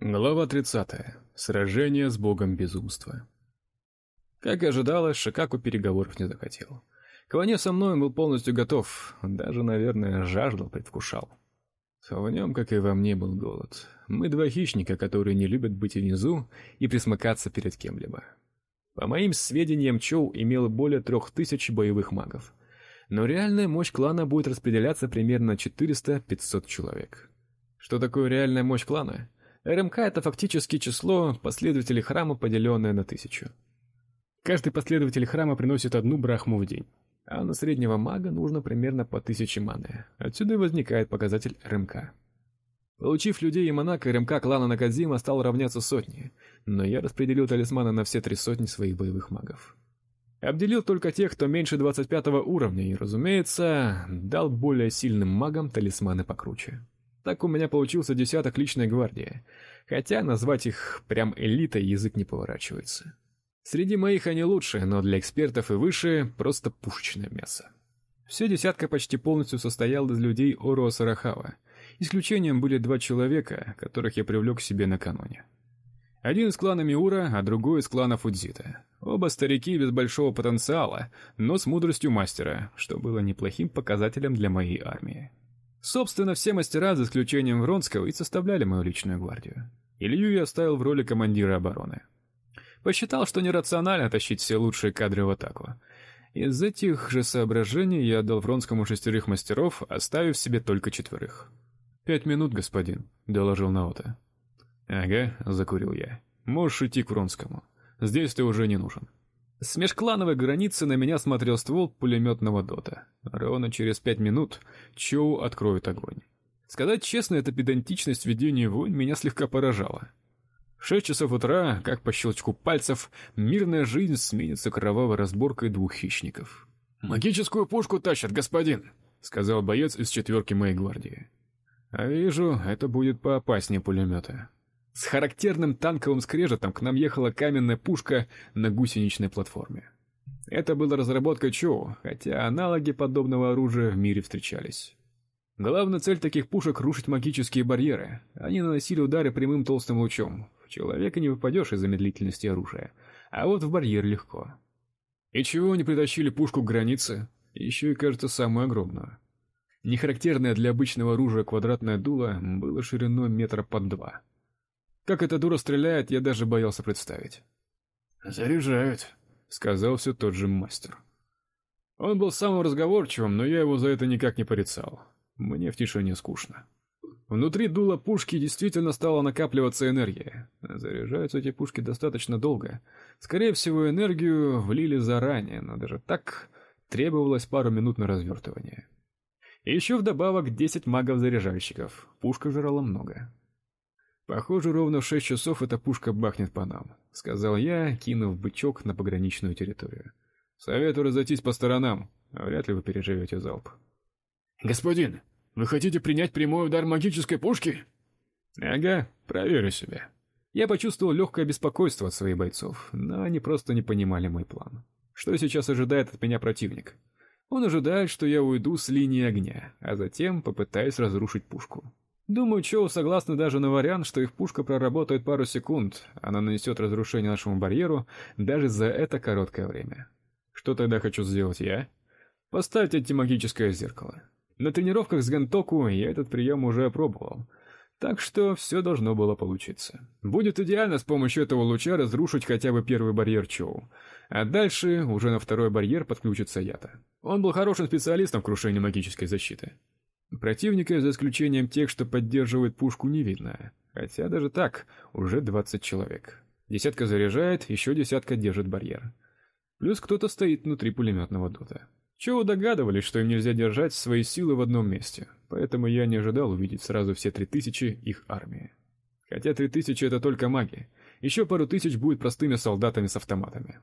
Глава 30. Сражение с богом безумства. Как и ожидалось, Шикаку переговоров не захотел. К войне со мной он был полностью готов, даже, наверное, жаждал, предвкушал. В нем, как и во мне, был голод. Мы два хищника, которые не любят быть внизу и присмыкаться перед кем-либо. По моим сведениям, Чоу имел более трех тысяч боевых магов. Но реальная мощь клана будет распределяться примерно на 400-500 человек. Что такое реальная мощь клана? РМК это фактически число последователей храма, поделенное на тысячу. Каждый последователь храма приносит одну брахму в день, а на среднего мага нужно примерно по тысяче маны. Отсюда и возникает показатель РМК. Получив людей и монака, РМК клана Накадзима стал равняться сотне, но я распределил талисманы на все три сотни своих боевых магов. Обделил только тех, кто меньше 25 уровня, и, разумеется, дал более сильным магам талисманы покруче. Так у меня получился десяток личной гвардии, хотя назвать их прям элитой язык не поворачивается. Среди моих они лучшие, но для экспертов и выше просто пушечное мясо. Все десятка почти полностью состоял из людей Оро Сарахава. Исключением были два человека, которых я привлек к себе накануне. Один из клана Миура, а другой из клана Фудзита. Оба старики без большого потенциала, но с мудростью мастера, что было неплохим показателем для моей армии. Собственно, все мастера, за исключением Вронского, и составляли мою личную гвардию. Илью я оставил в роли командира обороны. Посчитал, что нерационально тащить все лучшие кадры в атаку. Из этих же соображений я отдал Вронскому шестерых мастеров, оставив себе только четверых. «Пять минут, господин», — доложил Наота. «Ага», — закурил я. «Можешь идти к Вронскому. Здесь ты уже не нужен». С межклановой границы на меня смотрел ствол пулеметного дота. Ровно через пять минут Чоу откроет огонь. Сказать честно, эта педантичность ведения войн меня слегка поражала. В шесть часов утра, как по щелчку пальцев, мирная жизнь сменится кровавой разборкой двух хищников. «Магическую пушку тащат, господин!» — сказал боец из четверки моей гвардии. «А вижу, это будет поопаснее пулемета. С характерным танковым скрежетом к нам ехала каменная пушка на гусеничной платформе. Это была разработка Чоу, хотя аналоги подобного оружия в мире встречались. Главная цель таких пушек рушить магические барьеры. Они наносили удары прямым толстым лучом. В человека не попадешь из-за медлительности оружия, а вот в барьер легко. И чего они притащили пушку к границе? Еще и, кажется, самую огромную. Нехарактерное для обычного оружия квадратное дуло было шириной метра под два. Как эта дура стреляет, я даже боялся представить. «Заряжают», — сказал все тот же мастер. Он был самым разговорчивым, но я его за это никак не порицал. Мне в тишине скучно. Внутри дула пушки действительно стала накапливаться энергия. Заряжаются эти пушки достаточно долго. Скорее всего, энергию влили заранее, но даже так требовалось пару минут на развертывание. И еще вдобавок 10 магов-заряжальщиков. Пушка жрала много. Похоже, ровно в шесть часов эта пушка бахнет по нам, сказал я, кинув бычок на пограничную территорию. Советую разойтись по сторонам, вряд ли вы переживете залп. Господин, вы хотите принять прямой удар магической пушки? Ага, проверю себя. Я почувствовал легкое беспокойство от своих бойцов, но они просто не понимали мой план. Что сейчас ожидает от меня противник? Он ожидает, что я уйду с линии огня, а затем попытаюсь разрушить пушку. Думаю, Чоу согласны даже на вариант, что их пушка проработает пару секунд, она нанесет разрушение нашему барьеру даже за это короткое время. Что тогда хочу сделать я? Поставить антимагическое зеркало. На тренировках с Гантоку я этот прием уже опробовал. Так что все должно было получиться. Будет идеально с помощью этого луча разрушить хотя бы первый барьер Чоу. А дальше уже на второй барьер подключится Ята. Он был хорошим специалистом в крушении магической защиты. Противника, за исключением тех, что поддерживают пушку, не видно. Хотя даже так, уже 20 человек. Десятка заряжает, еще десятка держит барьер. Плюс кто-то стоит внутри пулеметного дота. Чего догадывались, что им нельзя держать свои силы в одном месте. Поэтому я не ожидал увидеть сразу все три тысячи их армии. Хотя три тысячи это только маги. Еще пару тысяч будет простыми солдатами с автоматами.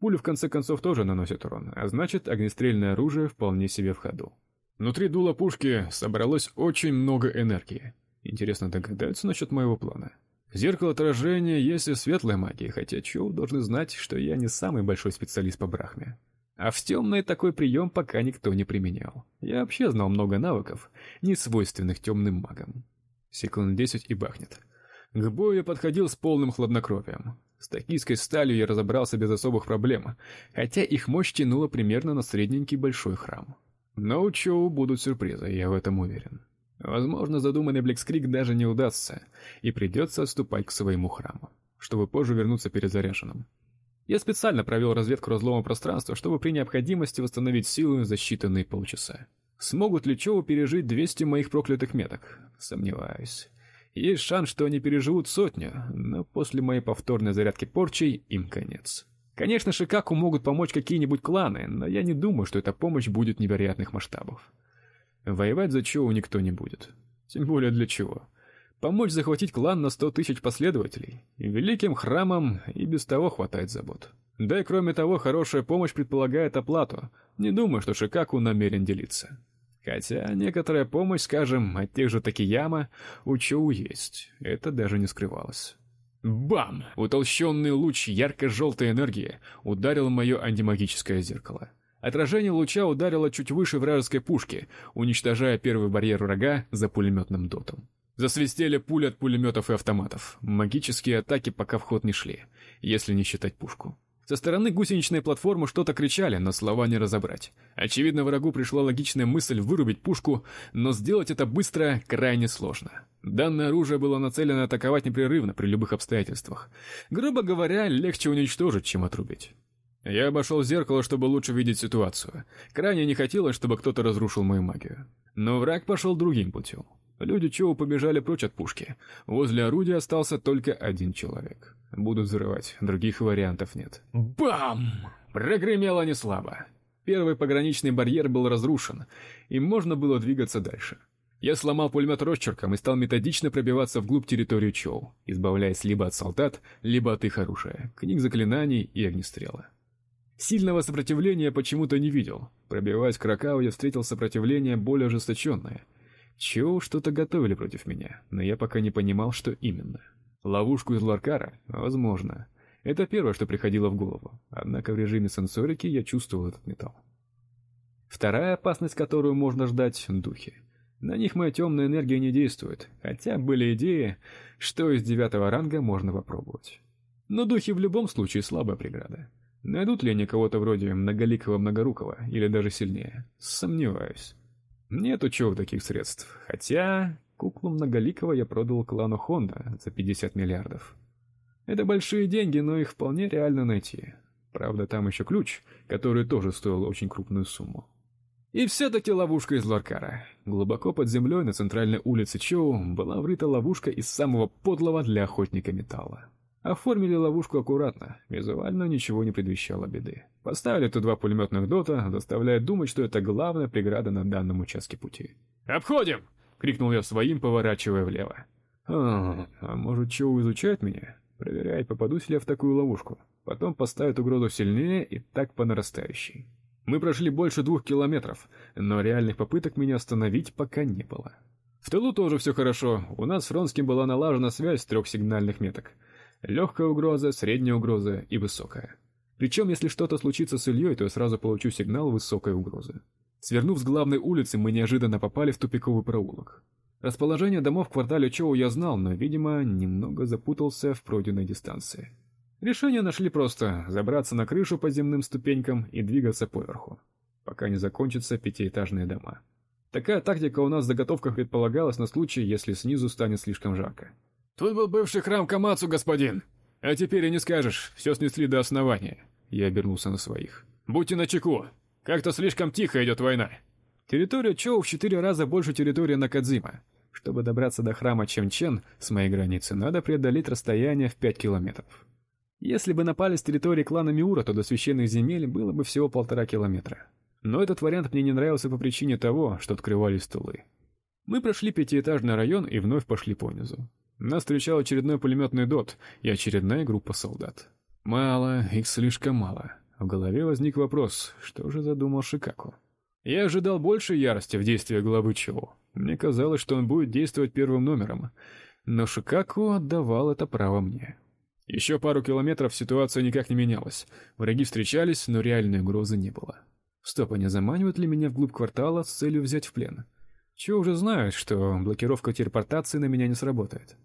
Пули в конце концов тоже наносят урон, а значит, огнестрельное оружие вполне себе в ходу. Внутри дула пушки собралось очень много энергии. Интересно, догадаются насчет моего плана? Зеркало отражения есть и светлая магия, хотя Чоу должны знать, что я не самый большой специалист по брахме. А в темной такой прием пока никто не применял. Я вообще знал много навыков, не свойственных темным магам. Секунд десять и бахнет. К бою я подходил с полным хладнокровием. С токийской сталью я разобрался без особых проблем, хотя их мощь тянула примерно на средненький большой храм. Но у Чоу будут сюрпризы, я в этом уверен. Возможно, задуманный Бликскрик даже не удастся, и придется отступать к своему храму, чтобы позже вернуться перезаряженным. Я специально провел разведку разлома пространства, чтобы при необходимости восстановить силу за считанные полчаса. Смогут ли Чоу пережить 200 моих проклятых меток? Сомневаюсь. Есть шанс, что они переживут сотню, но после моей повторной зарядки порчей им конец. Конечно, Шикаку могут помочь какие-нибудь кланы, но я не думаю, что эта помощь будет невероятных масштабов. Воевать за Чоу никто не будет. Тем более для чего? Помочь захватить клан на сто тысяч последователей. Великим храмам и без того хватает забот. Да и кроме того, хорошая помощь предполагает оплату. Не думаю, что Шикаку намерен делиться. Хотя некоторая помощь, скажем, от тех же Такияма у Чоу есть. Это даже не скрывалось. Бам! Утолщенный луч ярко-желтой энергии ударил мое антимагическое зеркало. Отражение луча ударило чуть выше вражеской пушки, уничтожая первый барьер врага за пулеметным дотом. Засвистели пули от пулеметов и автоматов. Магические атаки пока в ход не шли, если не считать пушку. Со стороны гусеничной платформы что-то кричали, но слова не разобрать. Очевидно, врагу пришла логичная мысль вырубить пушку, но сделать это быстро крайне сложно. Данное оружие было нацелено атаковать непрерывно при любых обстоятельствах. Грубо говоря, легче уничтожить, чем отрубить. Я обошел зеркало, чтобы лучше видеть ситуацию. Крайне не хотелось, чтобы кто-то разрушил мою магию. Но враг пошел другим путем. Люди Чоу побежали прочь от пушки. Возле орудия остался только один человек. Будут взрывать, других вариантов нет. Бам! Прогремело не слабо. Первый пограничный барьер был разрушен, и можно было двигаться дальше. Я сломал пулемет росчерком и стал методично пробиваться вглубь территории Чоу, избавляясь либо от солдат, либо от их оружия, книг заклинаний и огнестрела. Сильного сопротивления почему-то не видел. Пробиваясь к Ракау, я встретил сопротивление более ожесточенное. Чоу что-то готовили против меня, но я пока не понимал, что именно. Ловушку из Ларкара? Возможно. Это первое, что приходило в голову. Однако в режиме сенсорики я чувствовал этот металл. Вторая опасность, которую можно ждать духи. На них моя темная энергия не действует, хотя были идеи, что из девятого ранга можно попробовать. Но духи в любом случае слабая преграда. Найдут ли они кого-то вроде многоликого многорукого или даже сильнее? Сомневаюсь. Нету чего таких средств. Хотя Куклу многоликого я продал клану Хонда за 50 миллиардов. Это большие деньги, но их вполне реально найти. Правда, там еще ключ, который тоже стоил очень крупную сумму. И все-таки ловушка из Ларкара. Глубоко под землей на центральной улице Чоу была врыта ловушка из самого подлого для охотника металла. Оформили ловушку аккуратно, визуально ничего не предвещало беды. Поставили тут два пулеметных дота, заставляя думать, что это главная преграда на данном участке пути. «Обходим!» крикнул я своим, поворачивая влево. А, а может, Чоу изучает меня? Проверяет, попадусь ли я в такую ловушку. Потом поставит угрозу сильнее и так по нарастающей. Мы прошли больше двух километров, но реальных попыток меня остановить пока не было. В тылу тоже все хорошо. У нас с Фронским была налажена связь трех сигнальных меток. Легкая угроза, средняя угроза и высокая. Причем, если что-то случится с Ильей, то я сразу получу сигнал высокой угрозы. Свернув с главной улицы, мы неожиданно попали в тупиковый проулок. Расположение домов в квартале Чоу я знал, но, видимо, немного запутался в пройденной дистанции. Решение нашли просто: забраться на крышу по земным ступенькам и двигаться поверху, пока не закончатся пятиэтажные дома. Такая тактика у нас в заготовках предполагалась на случай, если снизу станет слишком жарко. Тут был бывший храм Камацу, господин. А теперь и не скажешь, все снесли до основания. Я обернулся на своих. Будьте начеку. Как-то слишком тихо идет война. Территория Чоу в четыре раза больше территории Накадзима. Чтобы добраться до храма Чемчен с моей границы, надо преодолеть расстояние в пять километров. Если бы напали с территории клана Миура, то до священных земель было бы всего полтора километра. Но этот вариант мне не нравился по причине того, что открывались стулы. Мы прошли пятиэтажный район и вновь пошли по низу. Нас встречал очередной пулеметный дот и очередная группа солдат. Мало, их слишком мало. В голове возник вопрос, что же задумал Шикаку. Я ожидал больше ярости в действиях главы Чоу. Мне казалось, что он будет действовать первым номером, но Шикаку отдавал это право мне. Еще пару километров ситуация никак не менялась. Враги встречались, но реальной угрозы не было. Стоп, они заманивают ли меня вглубь квартала с целью взять в плен? Чё уже знают, что блокировка телепортации на меня не сработает.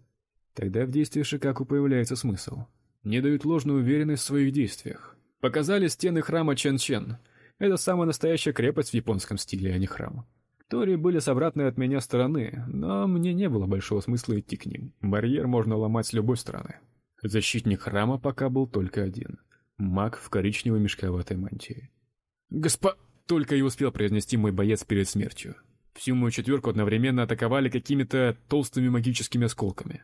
Тогда в действии Шикаку появляется смысл. Не дают ложную уверенность в своих действиях. Показали стены храма Чен-Чен. Это самая настоящая крепость в японском стиле, а не храм. Тори были с обратной от меня стороны, но мне не было большого смысла идти к ним. Барьер можно ломать с любой стороны. Защитник храма пока был только один. Маг в коричневой мешковатой мантии. «Госпо...» — только и успел произнести мой боец перед смертью. Всю мою четверку одновременно атаковали какими-то толстыми магическими осколками.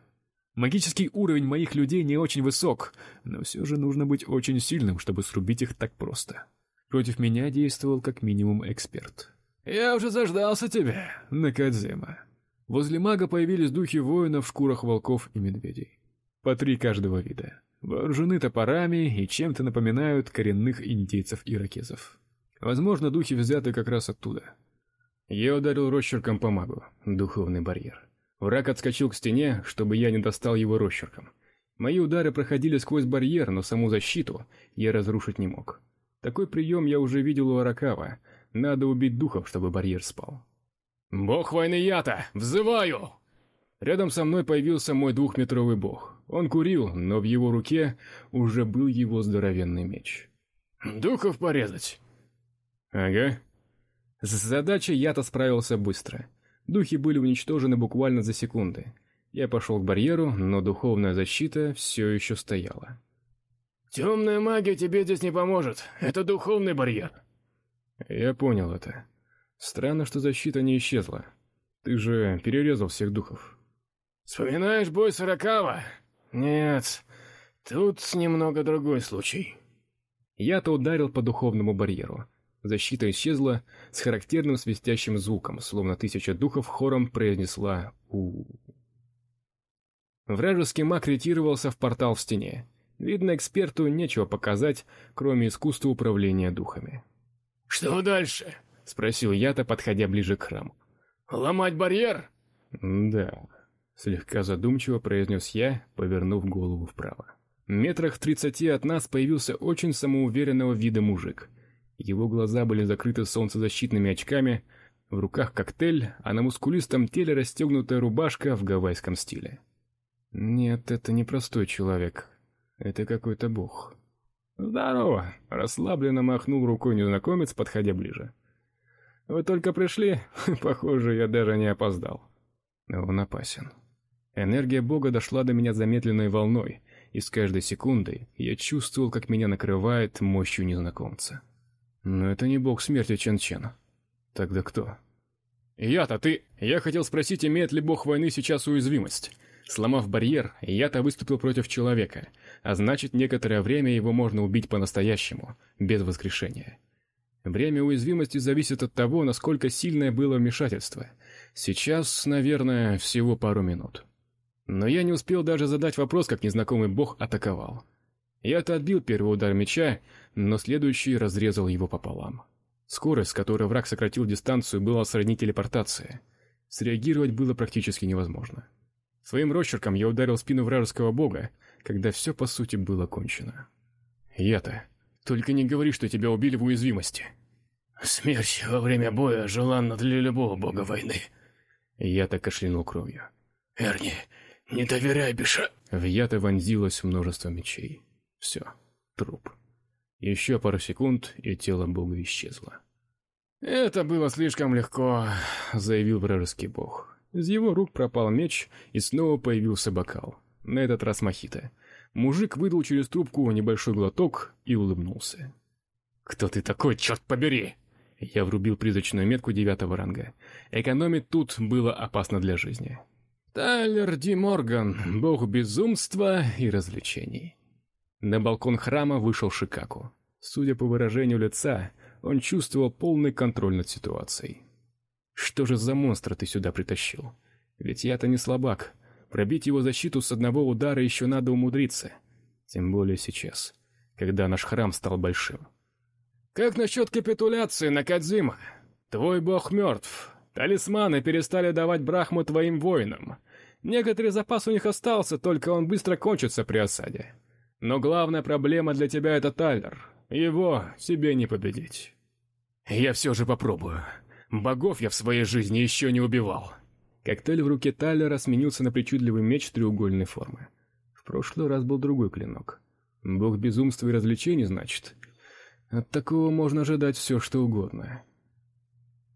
Магический уровень моих людей не очень высок, но все же нужно быть очень сильным, чтобы срубить их так просто. Против меня действовал как минимум эксперт. «Я уже заждался тебя, Накадзима». Возле мага появились духи воинов в шкурах волков и медведей. По три каждого вида. Вооружены топорами и чем-то напоминают коренных индейцев-иракезов. Возможно, духи взяты как раз оттуда. Я ударил росчерком по магу, духовный барьер. Враг отскочил к стене, чтобы я не достал его росчерком. Мои удары проходили сквозь барьер, но саму защиту я разрушить не мог. Такой прием я уже видел у Аракава, надо убить духов, чтобы барьер спал. «Бог войны Ята! Взываю!» Рядом со мной появился мой двухметровый бог. Он курил, но в его руке уже был его здоровенный меч. «Духов порезать!» «Ага». С задачей я-то справился быстро. Духи были уничтожены буквально за секунды. Я пошел к барьеру, но духовная защита все еще стояла. «Темная магия тебе здесь не поможет. Это духовный барьер», я понял это. Странно, что защита не исчезла. Ты же перерезал всех духов. Вспоминаешь бой Сорокава? Нет, тут немного другой случай. Я-то ударил по духовному барьеру. Защита исчезла с характерным свистящим звуком, словно тысяча духов хором произнесла у. Вражеский маг ретировался в портал в стене. Видно, эксперту нечего показать, кроме искусства управления духами. «Что дальше?» — спросил я-то, подходя ближе к храму. «Ломать барьер?» «Да», — слегка задумчиво произнес я, повернув голову вправо. Метрах в тридцати от нас появился очень самоуверенного вида мужик. Его глаза были закрыты солнцезащитными очками, в руках коктейль, а на мускулистом теле расстегнутая рубашка в гавайском стиле. Нет, это не простой человек. Это какой-то бог. «Здорово!» — расслабленно махнул рукой незнакомец, подходя ближе. «Вы только пришли? Похоже, я даже не опоздал». Он опасен. Энергия Бога дошла до меня замедленной волной, и с каждой секундой я чувствовал, как меня накрывает мощью незнакомца. Но это не Бог смерти Чен-Чен. Тогда кто? «Я-то ты...» Я хотел спросить, имеет ли Бог войны сейчас уязвимость. Сломав барьер, я-то выступил против человека — а значит, некоторое время его можно убить по-настоящему, без воскрешения. Время уязвимости зависит от того, насколько сильное было вмешательство. Сейчас, наверное, всего пару минут. Но я не успел даже задать вопрос, как незнакомый бог атаковал. Я-то отбил первый удар меча, но следующий разрезал его пополам. Скорость, с которой враг сократил дистанцию, была сродни телепортации. Среагировать было практически невозможно. Своим росчерком я ударил спину вражеского бога, когда все по сути было кончено. Я-то только не говори, что тебя убили в уязвимости. Смерть во время боя желанна для любого бога войны. Я-то кашлянул кровью. Эрни, не доверяй Биша. В я-то вонзилось множество мечей. Все, труп. Еще пару секунд, и тело бога исчезло. «Это было слишком легко», — заявил вражеский бог. Из его рук пропал меч, и снова появился бокал на этот раз мохито. Мужик выдал через трубку небольшой глоток и улыбнулся. «Кто ты такой, черт побери?» Я врубил призрачную метку девятого ранга. Экономить тут было опасно для жизни. Тайлер Ди Морган, бог безумства и развлечений. На балкон храма вышел Шикаку. Судя по выражению лица, он чувствовал полный контроль над ситуацией. Что же за монстра ты сюда притащил? Ведь я-то не слабак, Пробить его защиту с одного удара еще надо умудриться. Тем более сейчас, когда наш храм стал большим. «Как насчет капитуляции, Накадзима? Твой бог мертв. Талисманы перестали давать брахму твоим воинам. Некоторый запас у них остался, только он быстро кончится при осаде. Но главная проблема для тебя — это Тайлер. Его себе не победить». «Я все же попробую. Богов я в своей жизни еще не убивал». Коктейль в руке Тайлера сменился на причудливый меч треугольной формы. В прошлый раз был другой клинок. Бог безумства и развлечений, значит. От такого можно ожидать все, что угодно.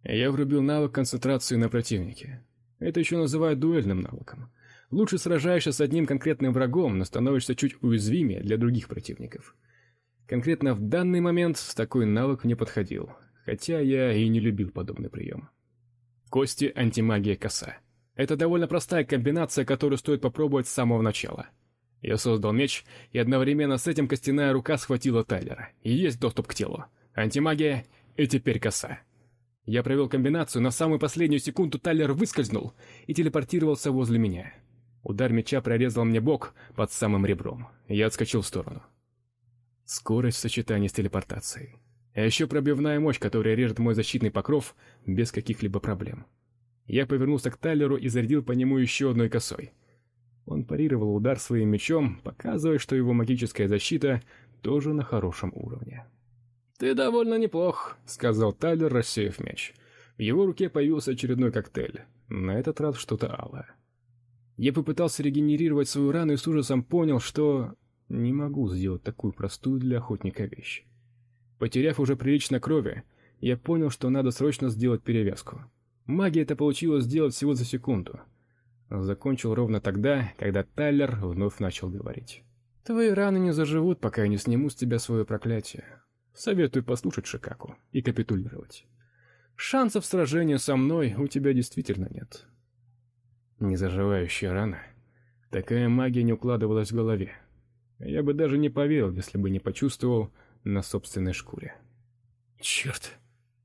Я врубил навык концентрации на противнике. Это еще называют дуэльным навыком. Лучше сражаешься с одним конкретным врагом, но становишься чуть уязвимее для других противников. Конкретно в данный момент такой навык не подходил, хотя я и не любил подобный прием. Кости антимагия коса. Это довольно простая комбинация, которую стоит попробовать с самого начала. Я создал меч, и одновременно с этим костяная рука схватила Тайлера. И есть доступ к телу. Антимагия и теперь коса. Я провел комбинацию, на самую последнюю секунду Тайлер выскользнул и телепортировался возле меня. Удар меча прорезал мне бок под самым ребром. Я отскочил в сторону. Скорость в сочетании с телепортацией. А еще пробивная мощь, которая режет мой защитный покров без каких-либо проблем. Я повернулся к Тайлеру и зарядил по нему еще одной косой. Он парировал удар своим мечом, показывая, что его магическая защита тоже на хорошем уровне. «Ты довольно неплох», — сказал Тайлер, рассеяв мяч. В его руке появился очередной коктейль. На этот раз что-то алое. Я попытался регенерировать свою рану и с ужасом понял, что не могу сделать такую простую для охотника вещь. Потеряв уже прилично крови, я понял, что надо срочно сделать перевязку. Магия это получилось сделать всего за секунду. Закончил ровно тогда, когда Тайлер вновь начал говорить. «Твои раны не заживут, пока я не сниму с тебя свое проклятие. Советую послушать Шикаку и капитулировать. Шансов сражения со мной у тебя действительно нет. Незаживающая рана. Такая магия не укладывалась в голове. Я бы даже не поверил, если бы не почувствовал на собственной шкуре. Черт,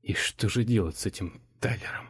и что же делать с этим Тайлером?